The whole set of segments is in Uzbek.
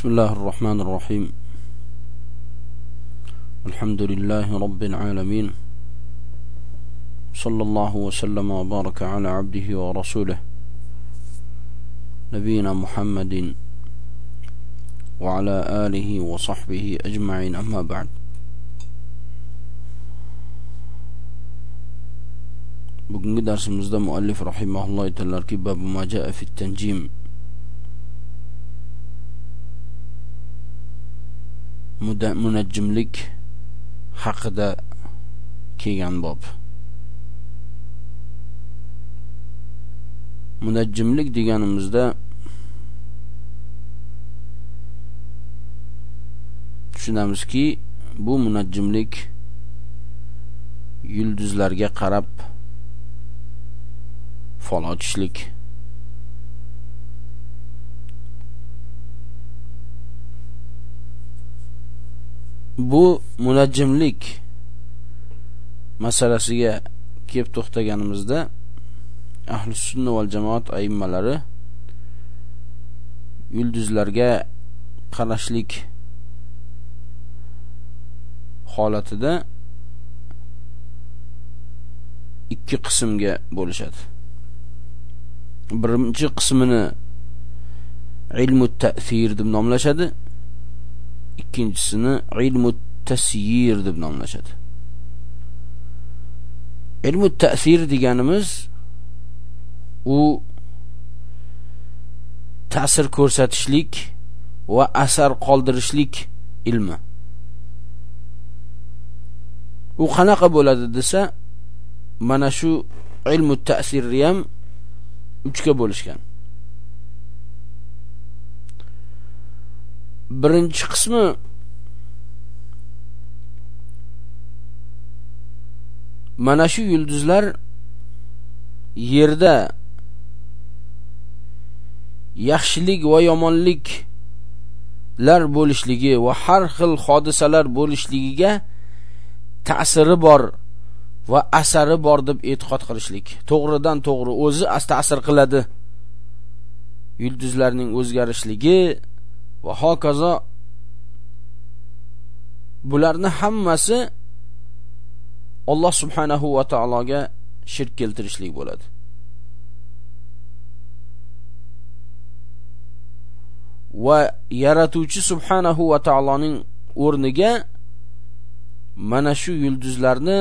بسم الله الرحمن الرحيم. الحمد لله رب العالمين. صلى الله وسلم وبارك على عبده ورسوله. نبينا محمد وعلى آله وصحبه أجمعين. أما بعد. Bugungi darsimizda muallif rahimahulloh aytadilarki babu ma jaa fi tanjim. Munajjimlik haqida kelgan bob. Munajjimlik deganimizda tushunamizki bu munajjimlik yulduzlarga qarab fol bu munajjimlik masalasiga kelib to'xtaganimizda ahli sunna val jamoat aimmalari yulduzlarga qarashlik holatida ikki qismga bo'lishadi. Birinchi qismini ilmu ta'sir deb nomlashadi. Ikkinchisini ilmu tasyir deb nomlashadi. Ilmu ta'sir deganimiz u ta'sir ko'rsatishlik va asar qoldirishlik ilmi. U qanaqa bo'ladi desa mana shu ilmu ta'sirni ham uchga bo'lishgan. Birinchi qismi mana shu yulduzlar yerda yaxshilik va yomonliklar bo'lishligi va har xil hodisalar bo'lishligiga ta'siri bor va asari bor deb e'tiqod qilishlik. To'g'ridan to'g'ri o'zi ta'sir qiladi. Yulduzlarning o'zgarishligi va hokazo bularni hammasi Alloh subhanahu va taologa shirk keltirishlik bo'ladi. Va yaratuvchi subhanahu va taoloning o'rniga mana shu yulduzlarni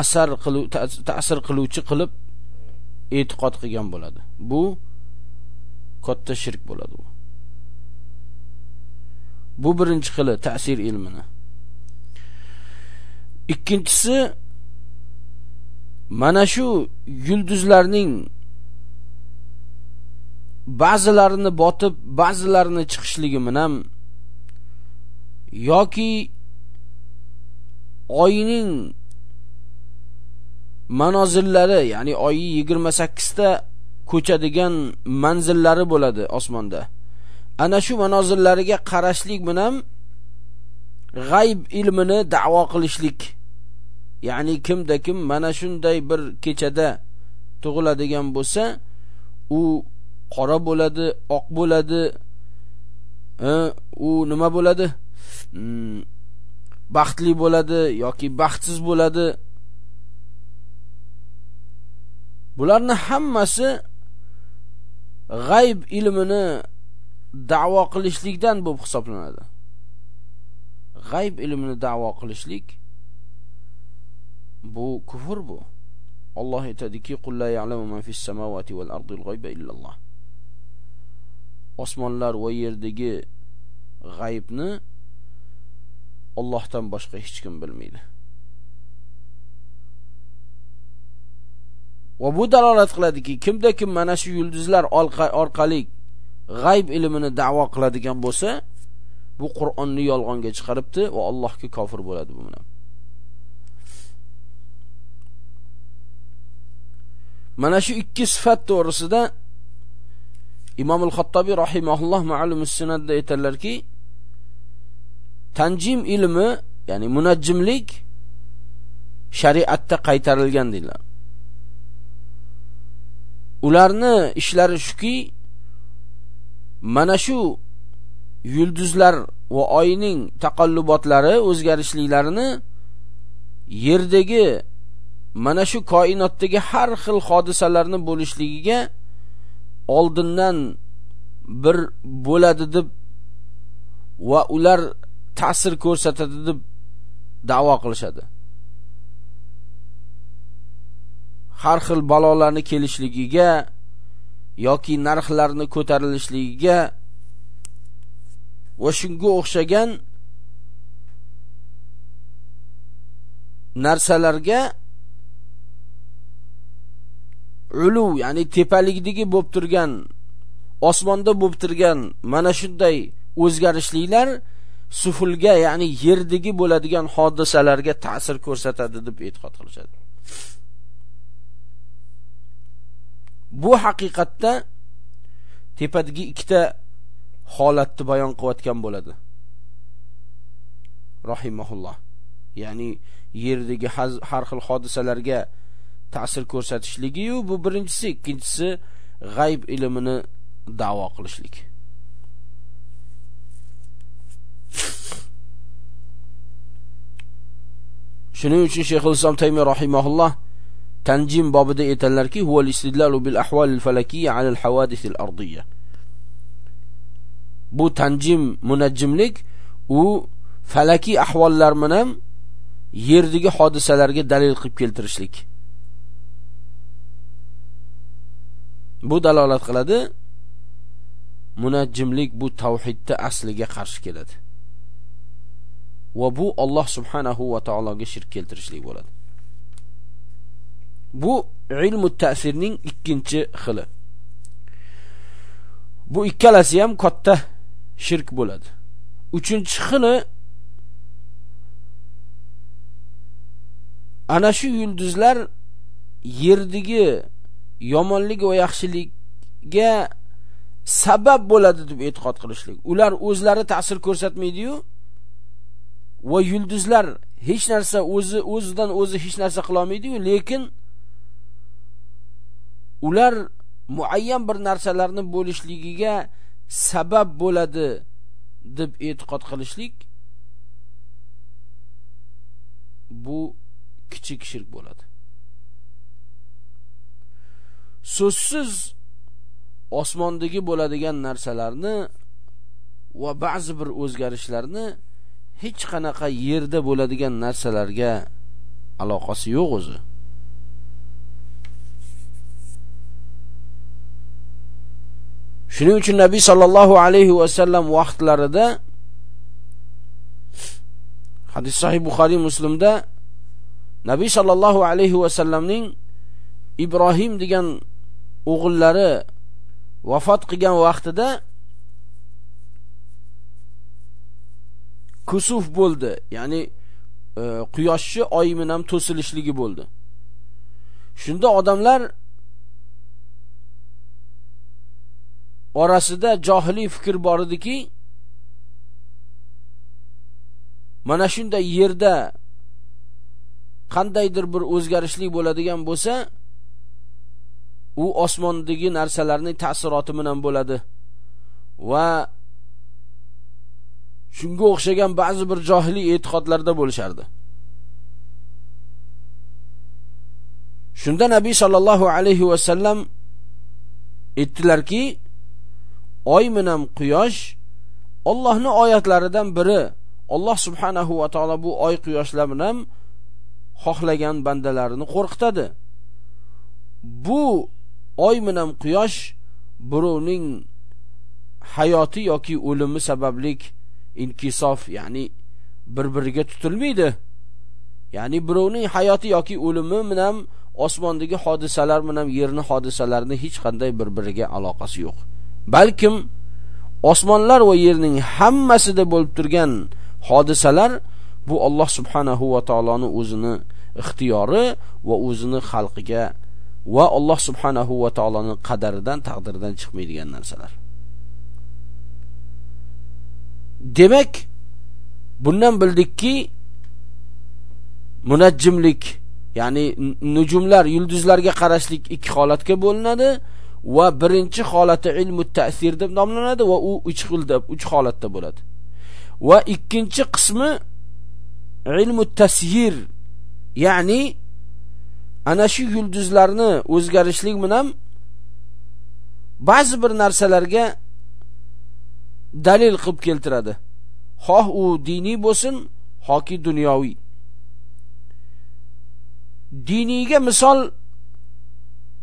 asar qiluv ta'sir qiluvchi qilib e'tiqod qilgan bo'ladi. Bu katta shirk bo'ladi bu. Bu birinchi xili ta'sir ilmini. Ikkinchisi mana shu yulduzlarning ba'zilarini botib ba'zilarini chiqishligi bilan yoki oyning manozillari ya'ni oyi 28 ta ko'chadigan manzillari bo'ladi osmonda. Ana shu manozillariga qarashlik bilan g'ayb ilmini da'vo qilishlik. Ya'ni kimda kim mana shunday bir kechada tug'iladigan bo'lsa u qora bo'ladi oq bo'ladi e, u nima bo'ladi? Hmm, baxtli bo'ladi yoki baxtsiz bo'ladi? Bularni hammasi g'ayb ilmini da'vo qilishlikdan bo'lib hisoblanadi. G'ayb ilmini da'vo qilishlik bu kufr bu. Alloh aytadiki qul la ya'lamu man fis samawati wal ardi al-ghayba illalloh osmonlar va yerdagi g'aybni Allohdan boshqa hech kim bilmaydi. Va bu dalolat qiladiki kimda kim mana shu yulduzlar orqali g'ayb ilmini da'vo qiladigan bo'lsa bu Qur'onni yolg'onga chiqaribdi va Allohga kofir bo'ladi bu bilan mana shu ikki sifat to'g'risida Imom al-Xattobiy rahimahulloh ma'lum sunatda aytadilarki tanjim ilmi ya'ni munajjimlik shariatda qaytarilgan deydilar ularni ishlari shuki mana shu yulduzlar va oyning taqallubotlari o'zgarishliklarini yerdagi mana shu koinotdagi har xil hodisalarni bo'lishligiga oldindan bir bo'ladi deb va ular ta'sir ko'rsatadi deb da'vo qilishadi. Har xil balolarni kelishligiga yoki narxlarni ko'tarilishligiga va shunga o'xshagan narsalarga ulu ya'ni tepalikdagi bo'lib turgan osmonda bo'lib turgan mana shunday o'zgarishliklar sufulga ya'ni yerdagi bo'ladigan hodisalarga ta'sir ko'rsatadi deb e'tiqod qilishadi. Bu haqiqatda tepadagi ikkita holatni bayon qilayotgan bo'ladi. Rahimahulloh. Ya'ni yerdagi har xil hodisalarga ta'sir ko'rsatishligiyu bu birinchisi ikkinchisi g'ayb ilmini da'vo qilishlik. Shuning uchun shayx islom taymiy rahimahulloh tanjim bobida aytadilarki huval istidlalu bil ahvalil falakiyya alal havadisil ardiyya bu tanjim munajjimlik u falaki ahvollar bilan yerdagi hodisalarga dalil qilib keltirishlik. Bu dalolat qiladi munajjimlik bu tavhidda asliga qarshi keladi. Va bu Alloh subhanahu va taologa shirk keltirishlik bo'ladi. Bu ilmu ta'sirning ikkinchi xili. Bu ikkalasi ham katta shirk bo'ladi. Uchinchi xili ana shu yulduzlar yerdagi yomonlik va yaxshilikka sabab bo'ladi deb e'tiqod qilishlik. Ular o'zlari ta'sir ko'rsatmaydi-yu va yulduzlar hech narsa o'zi o'zidan o'zi hech narsa qila olmaydi-yu lekin ular muayyan bir narsalarni bo'lishligiga sabab bo'ladi deb e'tiqod qilishlik bu kichik shirk bo'ladi. So'zsiz osmondagi bo'ladigan narsalarni va ba'zi bir o'zgarishlarni hech qanaqa yerda bo'ladigan narsalarga aloqasi yo'q o'zi. Shuning uchun nabiy sallallohu alayhi va sallam vaqtlarida hadis sahih buxoriy muslimda nabiy sallallohu alayhi va sallamning ibrohim degan o'g'illari vafot qilgan vaqtida kusuf bo'ldi ya'ni e, quyoshni oy ham to'silishligi bo'ldi. Shunda odamlar orasida johiliy fikr bor ediki mana shunday yerda qandaydir bir o'zgarishlik bo'ladigan bo'lsa u osmondagi narsalarning ta'siroti bilan bo'ladi. Va shunga o'xshagan ba'zi bir johiliy e'tiqodlarda bo'lishardi. Shunda nabiy sollallohu alayhi vasallam aytdilarki oy bilan quyosh Allohning oyatlaridan biri Alloh subhanahu va taolo bu oy quyoshlar bilan xohlagan bandalarini qo'rqitadi. Bu oy bilan quyosh birovning hayoti yoki o'limi sabablik inkisof ya'ni bir biriga tutilmaydi. Ya'ni birovning hayoti yoki o'limi bilan osmondagi hodisalar bilan yerning hodisalarini hech qanday bir biriga aloqasi yo'q. Balkim osmonlar va yerning hammasida bo'lib turgan hodisalar bu Alloh subhanahu va taoloning o'zini ixtiyori va o'zini xalqiga va Alloh subhanahu va taoloning qadaridan taqdiridan chiqmaydigan narsalar. Demak bundan bildikki munajjimlik ya'ni nujumlar yulduzlarga qarashlik ikki holatga bo'linadi. Va birinchi holati ilmu ta'sir deb nomlanadi va u uch xil deb uch holatda bo'ladi. Va ikkinchi qismi ilmu tasyir ya'ni ana shu yulduzlarni o'zgarishlik bilan ba'zi bir narsalarga dalil qilib keltiradi. Xoh u diniy bo'lsin hoki dunyoviy. Diniyga misol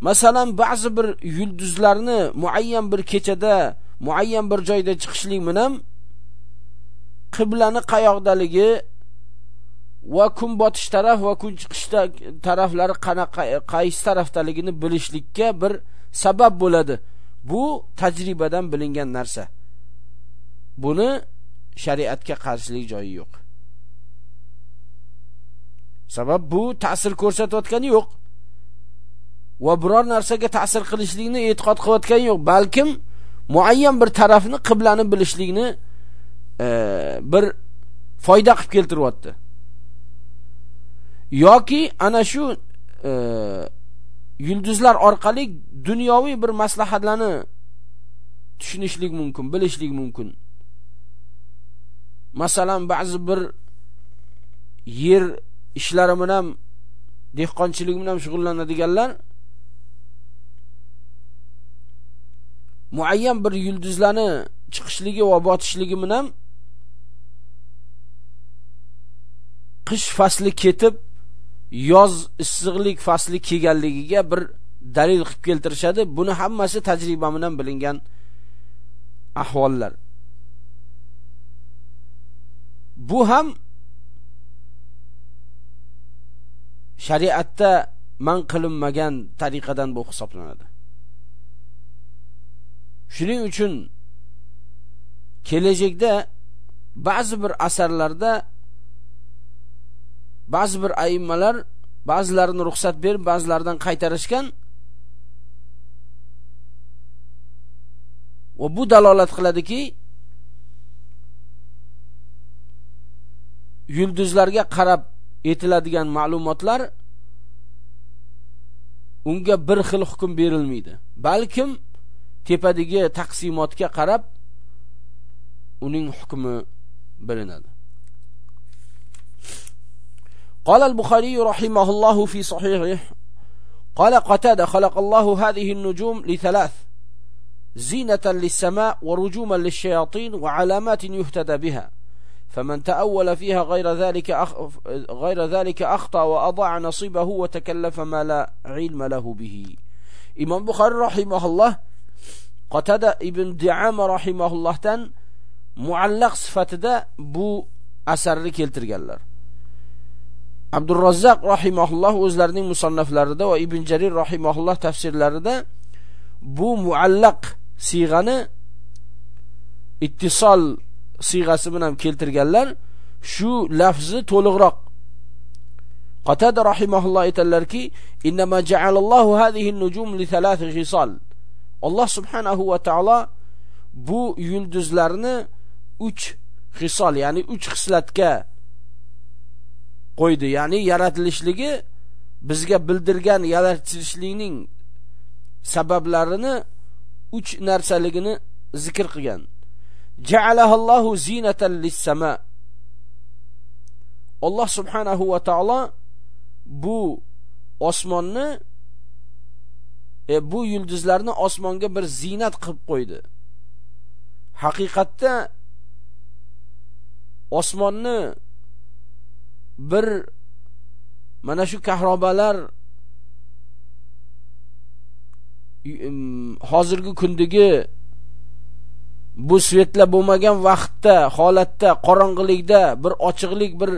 masalan ba'zi bir yulduzlarni muayyan bir kechada muayyan bir joyda chiqishlik bilan qiblani qayoqdaligi va kun botish taraf va kun chiqish taraflari qanaqa qaysi tarafdaligini bilishlikka bir sabab bo'ladi. Bu tajribadan bilingan narsa. Buni shariatga qarshilik joyi yo'q. Sabab bu ta'sir ko'rsatayotgani yo'q. Va biror narsaga ta'sir qilishlikni e'tiqod qilayotgani yo'q. Balkim muayyan bir tarafni qiblani bilishlikni e, bir foyda qilib keltiryapti. Yoki ana shu e, yulduzlar orqali dunyoviy bir maslahatlarni tushunishlik mumkin bilishlik mumkin. Masalan ba'zi bir yer ishlari bilan dehqonchilik bilan shug'ullanadiganlar muayyan bir yulduzlarni chiqishligi va botishligi bilan qish fasli ketib yoz issiqlik fasli kelganligiga bir dalil qilib keltirishadi. Buni hammasi tajriba bilan bilingan ahvollar. Bu ham shariatda man qilinmagan tariqadan bu hisoblanadi. Shuning uchun kelajakda ba'zi bir asarlarda ba'zi bir ayimmalar ba'zilarini ruxsat berib ba'zilaridan qaytarishgan va bu dalolat qiladiki yulduzlarga qarab etiladigan ma'lumotlar unga bir xil hukm berilmaydi. Balkim tepadagi taqsimotga qarab uning hukmi bilinadi قال البخاري رحمه الله في صحيحه قال قتادة خلق الله هذه النجوم لثلاث زينة للسماء ورجوما للشياطين وعلامات يهتدى بها فمن تأول فيها غير ذلك. غير ذلك أخطأ وأضاع نصيبه وتكلف ما لا علم له به إمام بخاري رحمه الله Qotada ibn Di'ama rahimahullohdan muallaq sifatida bu asarni keltirganlar. Abdurrazzaq rahimahulloh o'zlarining musannaflarida va Ibn Jarir rahimahulloh tafsirlarida bu muallaq siyg'ani ittisol siyg'asi bilan keltirganlar. Shu lafzi to'liqroq Qatada rahimahulloh aytadilarki, "Innama ja'alallohu hadhihi an-nujum li thalath khisal." Alloh subhanahu va taolo bu yulduzlarni 3 xisol, ya'ni 3 xislatga qo'ydi. Ya'ni yaratilishligi bizga bildirgan yaratilishlikning sabablarini 3 narsaligini zikr qilgan. Ja'alahallohu zinatan lis-sama. Alloh subhanahu va taolo bu osmonni e, bu yulduzlarni osmonga bir zinat qilib qo'ydi. Haqiqatda osmonni bir mana shu kahrobalar hozirgi kundagi bu svetlar bo'lmagan vaqtda holatda qorong'ilikda bir ochiqlik bir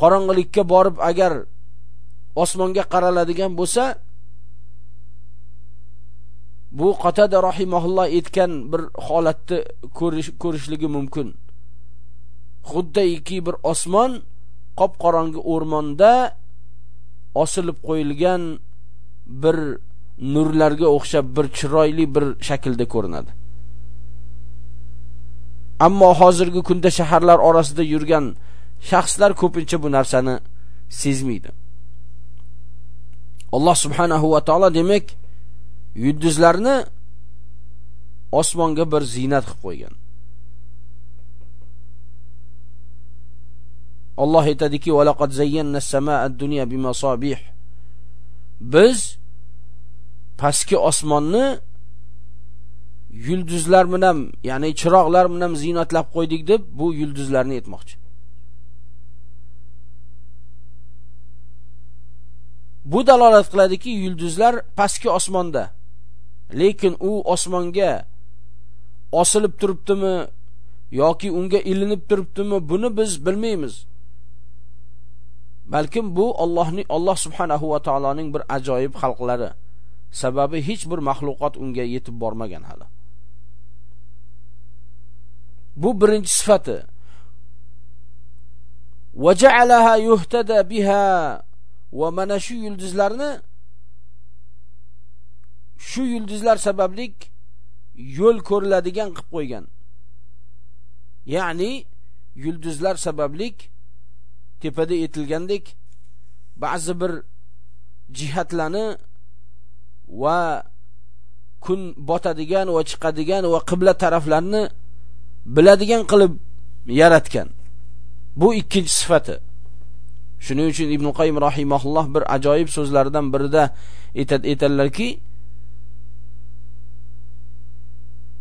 qorong'ilikka borib agar osmonga qaraladigan bo'lsa bu qotada rahimahulloh aytgan bir holatni ko'rishligi mumkin. Xuddiki bir osmon qop qorong'i o'rmonda osilib qo'yilgan bir nurlarga o'xshab bir chiroyli bir shaklda ko'rinadi. Ammo hozirgi kunda shaharlar orasida yurgan shaxslar ko'pincha bu narsani sezmaydi. Alloh subhanahu va taolo demak yulduzlarni osmonga bir zinat qilib qo'ygan Alloh aytadiki: "Va laqad zayyana as-samaa ad-dunya bimasabih." Biz pastki osmonni yulduzlar bilan, ya'ni chiroqlar bilan zinatlab qo'ydik deb bu yulduzlarni aytmoqchi. Bu dalolat qiladiki, yulduzlar pastki osmonda. Lekin u osmonga osilib turibdimi yoki unga ilinib turibdimi, buni biz bilmaymiz. balkim bu Allohning Alloh subhanahu va taoloning bir ajoyib xalqlari. Sababi hech bir maxluqot unga yetib bormagan hali. Bu birinchi sifati. Va ja'alaha yuhtada biha va mana shu yulduzlarni shu yulduzlar sabablik yo'l ko'riladigan qilib qo'ygan. Ya'ni yulduzlar sabablik tepada etilgandek ba'zi bir jihatlarni va kun botadigan va chiqadigan va qibla taraflarni biladigan qilib yaratgan. Bu ikkinchi sifati. Shuning uchun ibn qayyim rahimahulloh bir ajoyib so'zlaridan birida aytadilarki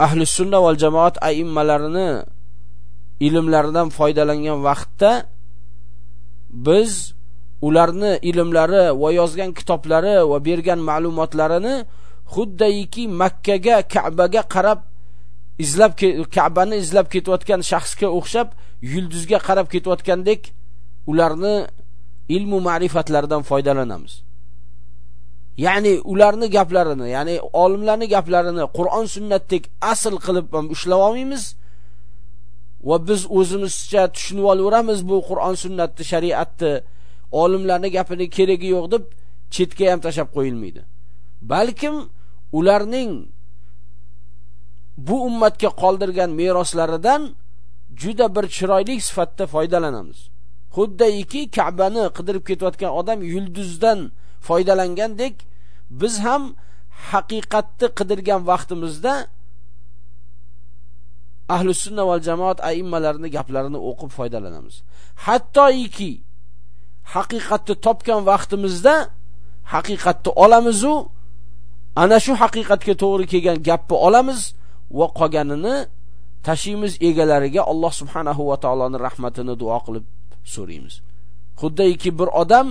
ahli sunna val jamoat aimmalarini ilmlaridan foydalangan vaqtda biz ularni ilmlari va yozgan kitoblari va bergan ma'lumotlarini xuddayki Makkaga, Ka'baga qarab izlab Ka'bani izlab ketayotgan shaxsga o'xshab yulduzga qarab ketayotgandek ularni ilmu ma'rifatlaridan foydalanamiz. Ya'ni ularni gaplarini, ya'ni olimlarning gaplarini Qur'on sunnatdek asl qilib ham ushlab olmaymiz. va biz o'zimizcha tushunib olaveramiz bu Qur'on sunnatni shariatni. Olimlarning gapini keragi yo'q deb chetga ham tashab qo'yilmaydi. Balkim ularning bu ummatga qoldirgan meroslaridan juda bir chiroyli sifatda foydalanamiz. Xuddayki Ka'bani qidirib ketayotgan odam yulduzdan foydalangandek biz ham haqiqatni qidirgan vaqtimizda ahli sunna val jamoat aimmalarini gaplarini o'qib foydalanamiz. Hattoiki haqiqatni topgan vaqtimizda haqiqatni olamiz u ana shu haqiqatga to'g'ri kelgan gapni olamiz va qolganini tashiymiz egalariga Alloh subhanahu va taoloning rahmatini duo qilib so'raymiz. Xuddiki bir odam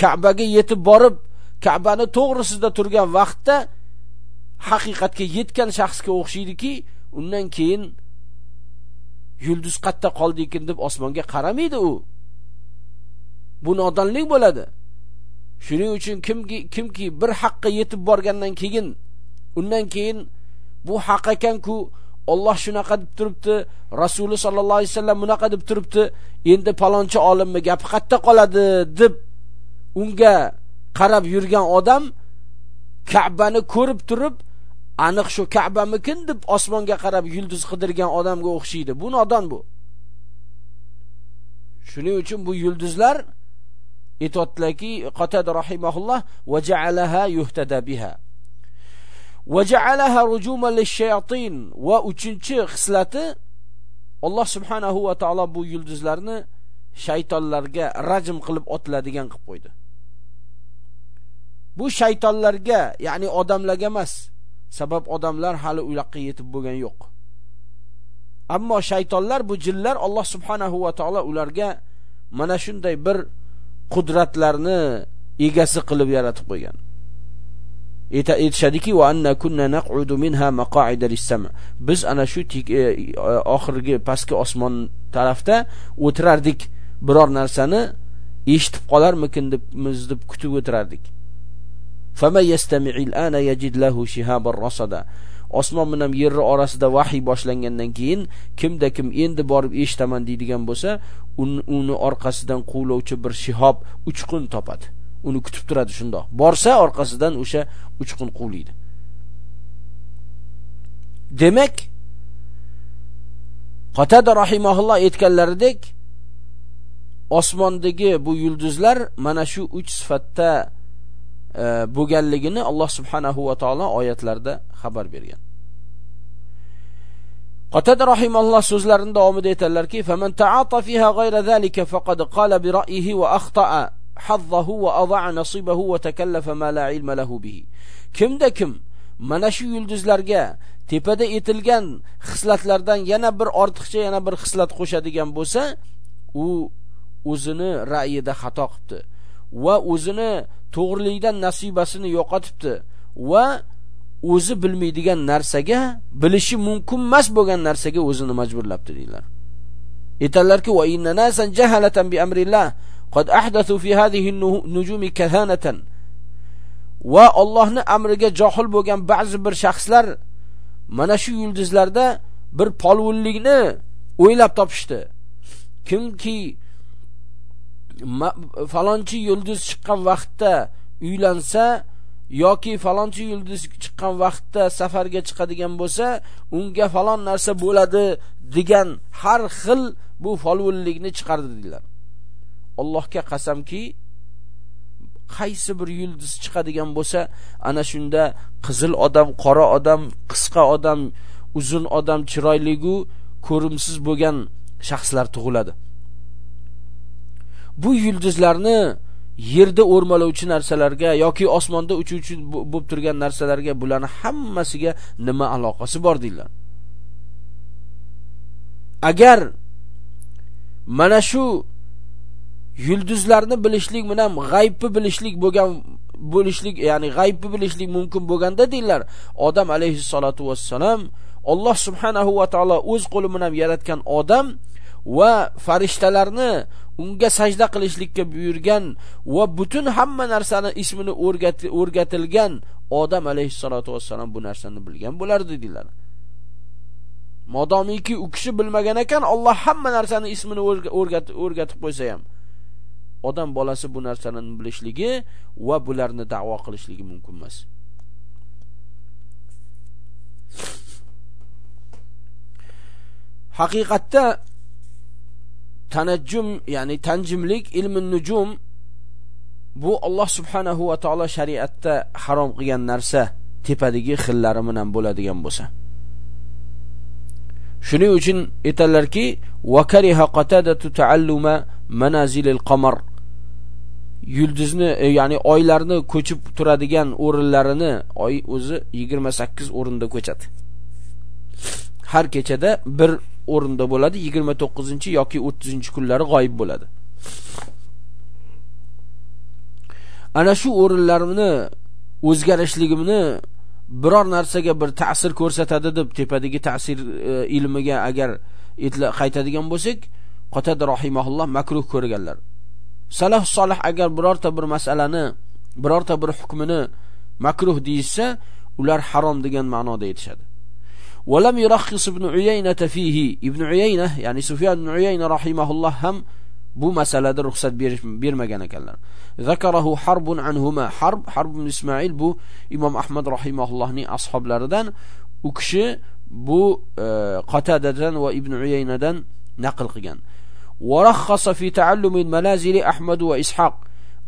Ka'baga yetib borib Ka'bani to'g'risida turgan vaqtda haqiqatga yetgan shaxsga o'xshaydiki undan keyin yulduz qatta qoldi ekan deb osmonga qaramaydi u. Bu nodonlik bo'ladi. Shuning uchun kimki kimki bir haqqa yetib borgandan keyin undan keyin bu haq ekanku Alloh shunaqa deb turibdi rasuli sollallohu alayhi vasallam bunaqa deb turibdi endi palonchi olimmi gapi qatta qoladi deb unga qarab yurgan odam Ka'bani ko'rib turib aniq shu Ka'bamikin deb osmonga qarab yulduz qidirgan odamga o'xshaydi. Bu nodon bu. Shuning uchun bu yulduzlar aytotlarki qotad rahimahulloh va ja'alaha yuhtada biha. Va ja'alaha rujuman lish-shayatin va uchinchi xislati Alloh subhanahu va taolo bu yulduzlarni shaytonlarga rajm qilib otiladigan qilib qo'ydi. Bu shaytonlarga, ya'ni odamlarga emas, sabab odamlar hali u yetib bo'lgan yo'q. Ammo shaytonlar bu jinlar Alloh subhanahu va taolo ularga mana shunday bir qudratlarni egasi qilib yaratib qo'ygan. Aytishadiki anna kunna naq'udu minha lis-sam' biz ana shu e, e, oxirgi pastki osmon tarafda o'tirardik biror narsani eshitib qolarmikin deb deb kutib o'tirardik. فما يستمع الآن يجد له شهابا رصدا osmon bilan yer orasida vahiy boshlangandan keyin kimda kim endi borib eshitaman deydigan bo'lsa uni orqasidan quvlovchi bir shihob uchqun topadi uni kutib turadi shundoq borsa orqasidan o'sha uchqun quvlaydi demak qotada rahimahulloh aytganlaridek osmondagi bu yulduzlar mana shu uch sifatda E, bo'lganligini Alloh subhanahu va taolo oyatlarda xabar bergan Qatada rahimalloh so'zlarining davomida aytadilarki: "Faman ta'ata fiha ghayra zalika faqad qala bi ra'yihi wa akhta'a hazzahu wa adha'a nasibahu wa takallafa ma la ilma lahu bihi." Kimda kim mana shu yulduzlarga tepada etilgan xislatlardan yana bir ortiqcha yana bir xislat qo'shadigan bo'lsa, u o'zini ra'yida xato qilibdi va o'zini to'g'rilikdan nasibasini yo'qotibdi va o'zi bilmaydigan narsaga bilishi mumkin emas bo'lgan narsaga o'zini majburlabdi deydilar. Aytadilarki va inna nasan jahalatan bi amrillah qad ahdathu fi hadhihi nujumi kahanatan. Va Allohning amriga johil bo'lgan ba'zi bir shaxslar mana shu yulduzlarda bir polvonlikni o'ylab topishdi. Kimki falonchi yulduz chiqqan vaqtda uylansa yoki falonchi yulduz chiqqan vaqtda safarga chiqadigan bo'lsa unga falon narsa bo'ladi degan har xil bu folvonlikni chiqardi dedilar. Allohga qasamki qaysi bir yulduz chiqadigan bo'lsa ana shunda qizil odam qora odam qisqa odam uzun odam chiroyligu ko'rimsiz bo'lgan shaxslar tug'iladi. Bu yulduzlarni yerda o'rmalovchi narsalarga yoki osmonda uchuvchi bo'lib turgan narsalarga bularni hammasiga nima aloqasi bor deydilar agar mana shu yulduzlarni bilishlik bilan g'aybni bilishlik bo'lgan bo'lishlik ya'ni g'aybni bilishlik mumkin bo'lganda deydilar odam alayhissalotu vassalam Alloh subhanahu va taolo o'z qo'li bilan yaratgan odam va farishtalarni unga sajda qilishlikka buyurgan va butun hamma narsani ismini o'rgatilgan odam alayhissalotu vassalam bu narsani bilgan bo'lardi dedilar. Modomiki u kishi bilmagan ekan Alloh hamma narsani ismini o'rgatib qo'ysa ham odam bolasi bu narsani bilishligi va bularni da'vo qilishligi mumkin emas. Haqiqatda tanajjum ya'ni tanjimlik ilmi nujum bu Alloh subhanahu va taolo shariatda harom qilgan narsa tepadagi xillari bilan bo'ladigan bo'lsa. Shuning uchun aytadilarki va kariha qatadatu ta'alluma manazilil qamar. Yulduzni e, ya'ni oylarni ko'chib turadigan o'rinlarini oy o'zi 28 o'rinda ko'chadi. Har kechada bir o'rinda bo'ladi 29 yoki 30 kunlari g'oyib bo'ladi. Ana shu o'rinlarimni o'zgarishligimni biror narsaga bir ta'sir ko'rsatadi deb tepadagi ta'sir e, ilmiga agar qaytadigan bo'lsak qotad rahimahulloh makruh ko'rganlar. Salaf solih agar birorta bir masalani birorta bir hukmini makruh deyishsa ular harom degan ma'noda aytishadi ولم يرخص ابن عيينة فيه. ابن عيينة يعني سفيان بن عيينة رحمه الله هم بو مسألة رخصة بير, بير مجانا ذكره حرب عنهما. حرب حرب بن إسماعيل بو إمام أحمد رحمه الله ني أصحاب لردن. وكش بو آه، قتادة وابن عيينة نقل قيان. ورخص في تعلم المنازل أحمد وإسحاق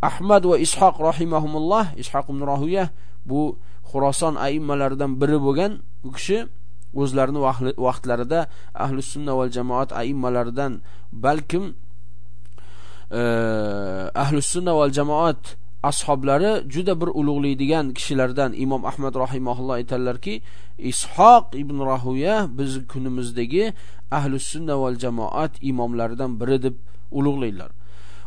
أحمد وإسحاق رحمهم الله إسحاق بن راهوية بو خراسان أئمة لردن بربوغان وكشي o'zlarini vaqtlarida ahli sunna val jamoat aimmalaridan balkim e, ahli sunna val jamoat ashoblari juda bir ulug'laydigan kishilardan imom ahmad rahimahulloh aytadilarki ishoq ibn rahuya biz kunimizdagi ahli sunna val jamoat imomlaridan biri deb ulug'laydilar.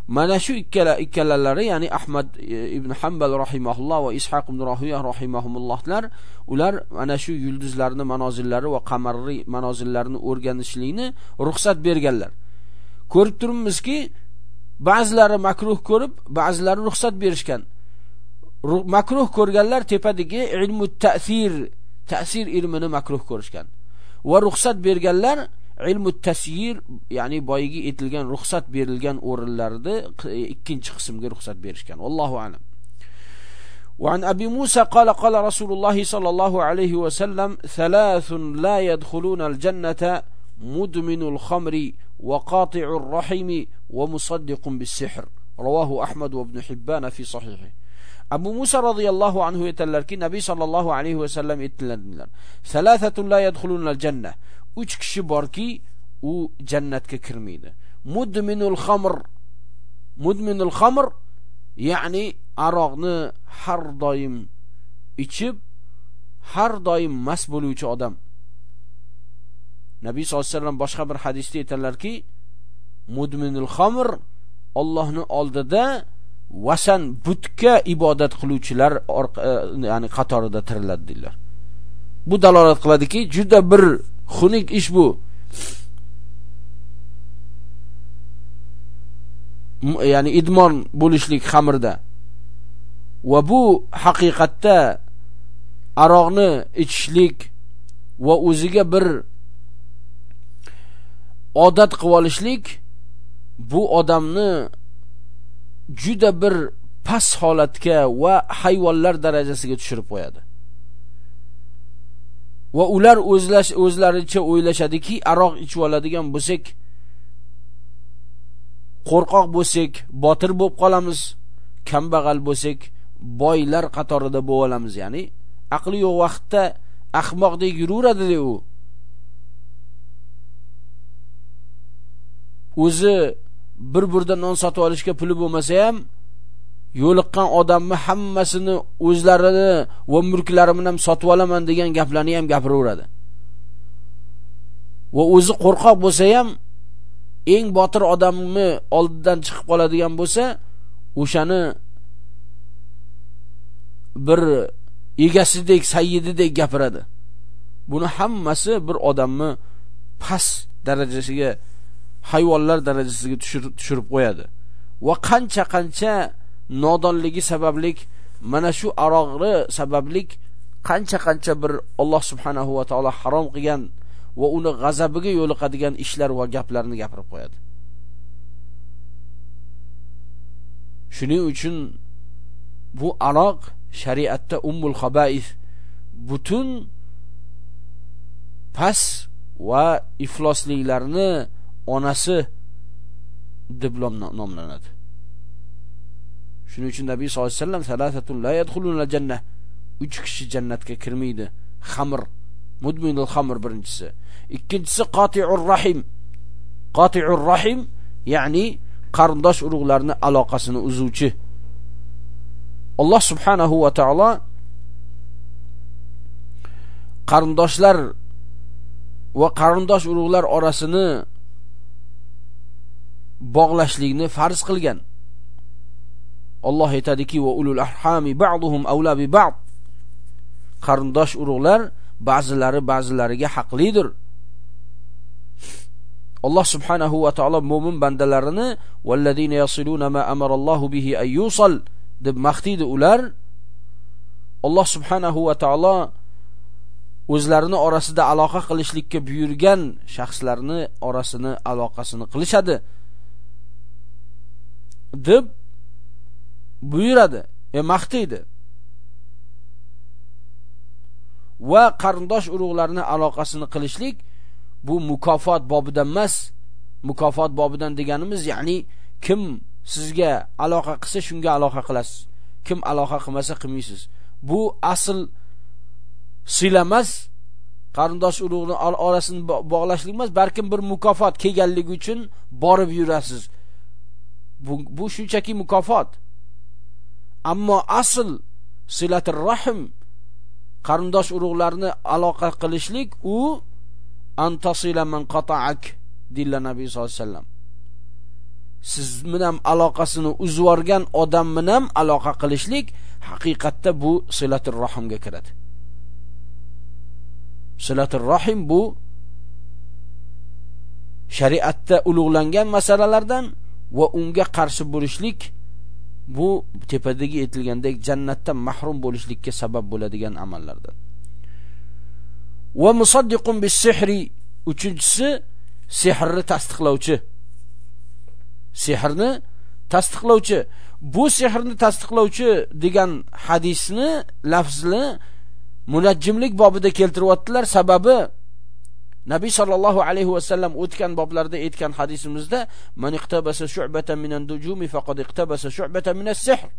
Mana shu ikkala ikkalalari ya'ni ahmad e, ibn hambal rahimahulloh va ishoq ibn rohiya rahimahumullohlar ular mana shu yulduzlarni manozillari va qamarli manozillarini o'rganishlikni ruxsat berganlar. Ko'rib turibmizki ba'zilari makruh ko'rib ba'zilari ruxsat berishgan. Makruh ko'rganlar tepadagi ilmu ta'sir ta'sir ilmini makruh ko'rishgan. Va ruxsat berganlar ilmu tashyir ya'ni boyiga etilgan ruxsat berilgan o'rinlarda ikkinchi qismga ruxsat berishgan والله alam وعن أبي موسى قال قال رسول الله صلى الله عليه وسلم ثلاث لا يدخلون الجنة مدمن الخمر وقاطع الرحم ومصدق بالسحر. رواه أحمد وابن حبان في صحيحه. أبو موسى رضي الله عنه يتلركي النبي صلى الله عليه وسلم يتلركي. ثلاثة لا يدخلون الجنة 3 kishi borki, u jannatga kirmaydi. Mudminul xamr. Mudminul xamr ya'ni aroqni har doim ichib, har doim mast bo'luvchi odam. Nabiy sollallohu alayhi vasallam boshqa bir hadisda aytadilarki, mudminul xamr Allohni oldida vasan butga ibodat qiluvchilar e, ya'ni qatorida tiriladi deydilar Bu dalolat qiladiki, juda bir xunuk ish bu. Ya'ni idmon bo'lishlik xamirda. Va bu haqiqatda aroqni ichishlik va o'ziga bir odat qilib olishlik bu odamni juda bir past holatga va hayvonlar darajasiga tushirib qo'yadi. Va ular o'zlash o'zlaricha o'ylashadiki aroq ichib oladigan bo'lsak qo'rqoq bo'lsak botir bo'lib qolamiz kambag'al bo'lsak boylar qatorida bo'lib olamiz. Ya'ni aqli yo'q vaqtda ahmoqdek yuraveradi u. O'zi bir burda non sotib olishga puli bo'lmasa ham yo'liqqan odamni hammasini o'zlarini va mulklarini ham sotib olaman degan gaplarni ham gapiraveradi. Va o'zi qo'rqoq bo'lsa ham eng botir odamni oldidan chiqib qoladigan bo'lsa o'shani bir egasidek sayyididek gapiradi. Buni hammasi bir odamni past darajasiga hayvonlar darajasiga tushirib qo'yadi. Va qancha qancha nodonligi sabablik mana shu aroqni sabablik qancha qancha bir Alloh subhanahu va taolo harom qilgan va uni g'azabiga yo'liqadigan ishlar va gaplarni gapirib qo'yadi. Shuning uchun bu aroq shariatda ummul xabais butun pas va iflosliklarni onasi deb nomlanadi. Shuning uchun nabiy sollallohu alayhi vasallam salasatun la yadkhuluna jannah uch kishi jannatga kirmaydi. Xamr mudminul xamr birinchisi. Ikkinchisi qotiur rahim. Qotiur rahim ya'ni qarindosh urug'larni aloqasini uzuvchi. Alloh subhanahu va taolo qarindoshlar va qarindosh urug'lar orasini bog'lashlikni farz qilgan. Alloh aytadiki va ulul ahhami ba'dhum awla bi ba'd. Qarindosh urug'lar ba'zilari ba'zilariga haqlidir. Alloh subhanahu va taolo mo'min bandalarini vallazina yasiluna ma amarallohu bihi ayyusal deb maqtaydi ular. Alloh subhanahu va taolo o'zlarini orasida aloqa qilishlikka buyurgan shaxslarni orasini aloqasini qilishadi deb buyuradi. E maqtaydi va qarindosh urug'larni aloqasini qilishlik bu mukofot bobidan emas mukofot bobidan deganimiz ya'ni kim sizga aloqa qilsa shunga aloqa qilasiz. Kim aloqa qilmasa qilmaysiz. Bu asl sila qarindosh urug'ni orasini bog'lashlik emas balkim bir mukofot kelganligi uchun borib yurasiz. Bu, bu shunchaki mukofot. Ammo asl silatir rahim qarindosh urug'larni aloqa qilishlik u antasila man qata'ak deydilar nabiy sollallohu alayhi vasallam. Siz bilan aloqasini uzib yuborgan odam bilan aloqa qilishlik haqiqatda bu silatir rahimga kiradi. Silatir rahim bu shariatda ulug'langan masalalardan va unga qarshi bo'lishlik bu tepadagi aytilgandek jannatdan mahrum bo'lishlikka sabab bo'ladigan amallardan. Va musaddiqun bis sihri uchinchisi sehrni tasdiqlovchi. Sehrni tasdiqlovchi. Bu sehrni tasdiqlovchi degan hadisni lafzni munajjimlik bobida keltiryaptilar sababi Nabiy sallallohu alayhi va sallam o'tgan boblarda aytgan hadisimizda man iqtabasa shu'batan minan dujumi faqad iqtabasa shu'batan minas sihr.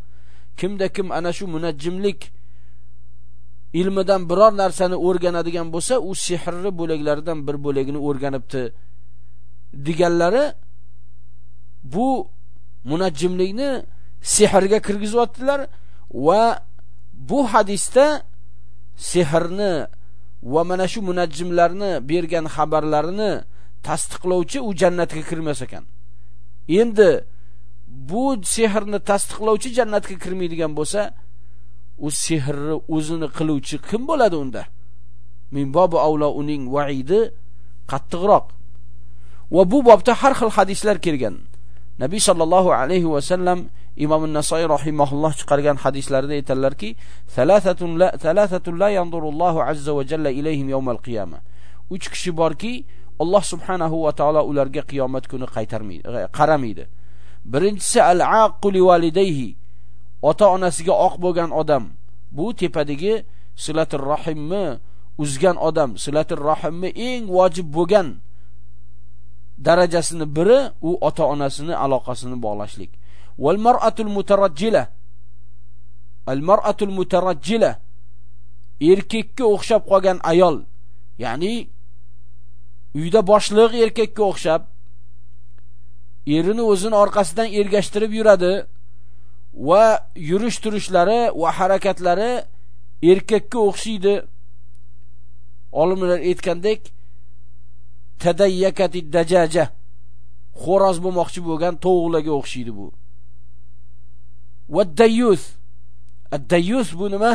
Kimda kim ana shu munajjimlik ilmidan biror narsani o'rganadigan bo'lsa u sehrli bo'laklaridan bir bo'lagini o'rganibdi. Deganlari bu munajjimlikni sehrga kirgizyaptilar va bu hadisda sehrni va mana shu munajjimlarni bergan xabarlarini tasdiqlovchi u jannatga kirmas ekan. Endi bu sehrni tasdiqlovchi jannatga kirmaydigan bo'lsa u sehrni o'zini qiluvchi kim bo'ladi unda? Min bobu avlo uning vaidi qattiqroq. Va bu bobda har xil hadislar kelgan. Nabiy sollallohu alayhi vasallam imom nasoiy rahimahulloh chiqargan hadislarida aytadilarki "Salasatun la thalathatun la yanzurullohu azza va jalla ilayhim yawmal qiyama. Uch kishi borki alloh subhanahu va taolo ularga qiyomat kuni qaytarmaydi qaramaydi. Birinchisi al aquli validayhi ota onasiga oq bo'lgan odam bu tepadagi silatul rahimni uzgan odam silatul rahimni eng vojib bo'lgan darajasini biri u ota onasini aloqasini bog'lashlik. والمرأة المترجلة. المرأة المترجلة. Erkakka o'xshab qolgan ayol. Ya'ni uyda boshliq erkakka o'xshab erini o'zini orqasidan ergashtirib yuradi va yurish turishlari va harakatlari erkakka o'xshaydi. Olimlar aytgandek tadayyakati dajaja xo'roz bo'lmoqchi bo'lgan tovuqlarga o'xshaydi bu. Va dayyus dayyus bu nima?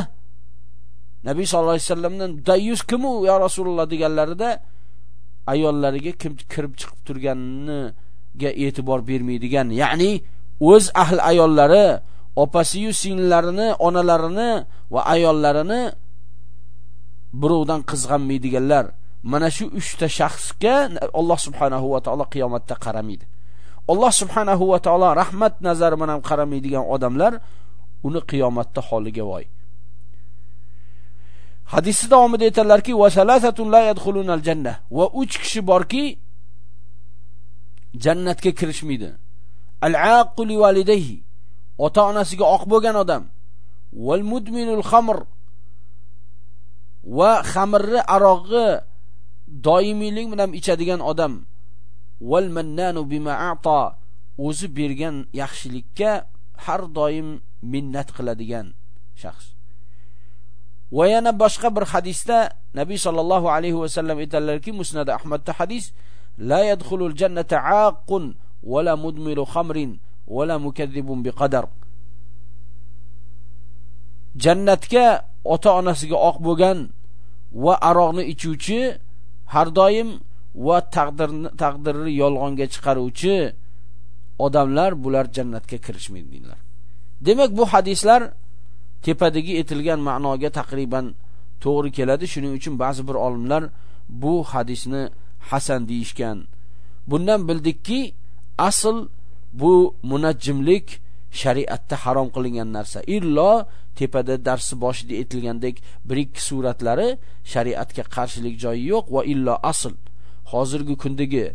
Nabiy sallallohu alayhi vasallamdan dayyus kim u ya rasululloh deganlarida ayollariga kim kirib chiqib turganiga e'tibor bermaydigan ya'ni o'z ahli ayollari opasiyu singillarini onalarini va ayollarini birovdan qizg'anmaydiganlar. Mana shu uchta shaxsga Alloh subhanahu va taolo qiyomatda qaramaydi. Alloh subhanahu va taolo rahmat nazari bilan qaramaydigan odamlar uni qiyomatda holiga voy. Hadisda davomida aytadilarki va salasatun la yadkhulunal janna va 3 kishi borki jannatga kirishmaydi. Al aquli walidayhi. Ota onasiga oq bo'lgan odam. Val mudminul xamr va xamirni aroqni doimiylik bilan ichadigan odam. Val mannanu bima a'ta o'zi bergan yaxshilikka har doim minnat qiladigan shaxs. Va yana boshqa bir hadisda nabiy sollallohu alayhi va sallam aytadilarki musnad ahmadda hadis la yadkhulul jannata aqun wala mudmilu khamrin wala mukazzibun biqadar. Jannatga ota onasiga oq bo'lgan va aroqni ichuvchi har doim va taqdirni taqdirni yolg'onga chiqaruvchi odamlar bular jannatga kirishmaydi deydilar. Demak bu hadislar tepadagi aytilgan ma'noga taqriban to'g'ri keladi. Shuning uchun ba'zi bir olimlar bu hadisni hasan deyishgan. Bundan bildikki asl bu munajjimlik shariatda harom qilingan narsa. Illo tepada darsi boshida aytilgandek bir ikki suratlari shariatga qarshilik joyi yo'q va illo asl. Hozirgi kundagi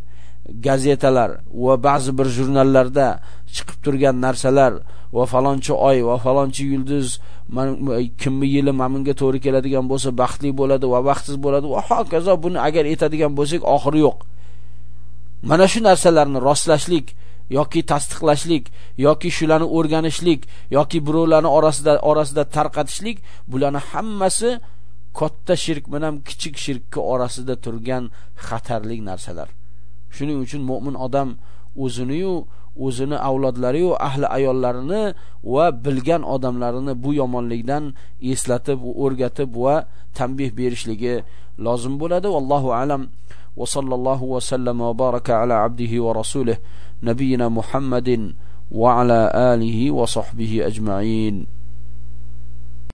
gazetalar va ba'zi bir jurnallarda chiqib turgan narsalar va falonchi oy va falonchi yulduz kimni yili mana to'g'ri keladigan bo'lsa baxtli bo'ladi va baxtsiz bo'ladi va hokazo buni agar aytadigan bo'lsak oxiri yo'q. Mana shu narsalarni rostlashlik yoki tasdiqlashlik yoki shularni o'rganishlik yoki birovlarni orasida orasida tarqatishlik bularni hammasi katta shirk bilan kichik shirkka orasida turgan xatarli narsalar. Shuning uchun mo'min odam o'zini-yu o'zini avlodlari-yu ahli ayollarini va bilgan odamlarini bu yomonlikdan eslatib o'rgatib va tanbih berishligi lozim bo'ladi. Allohu alam. Va sallallohu va sallama va baraka ala abdihi va rasulih nabiyina muhammadin va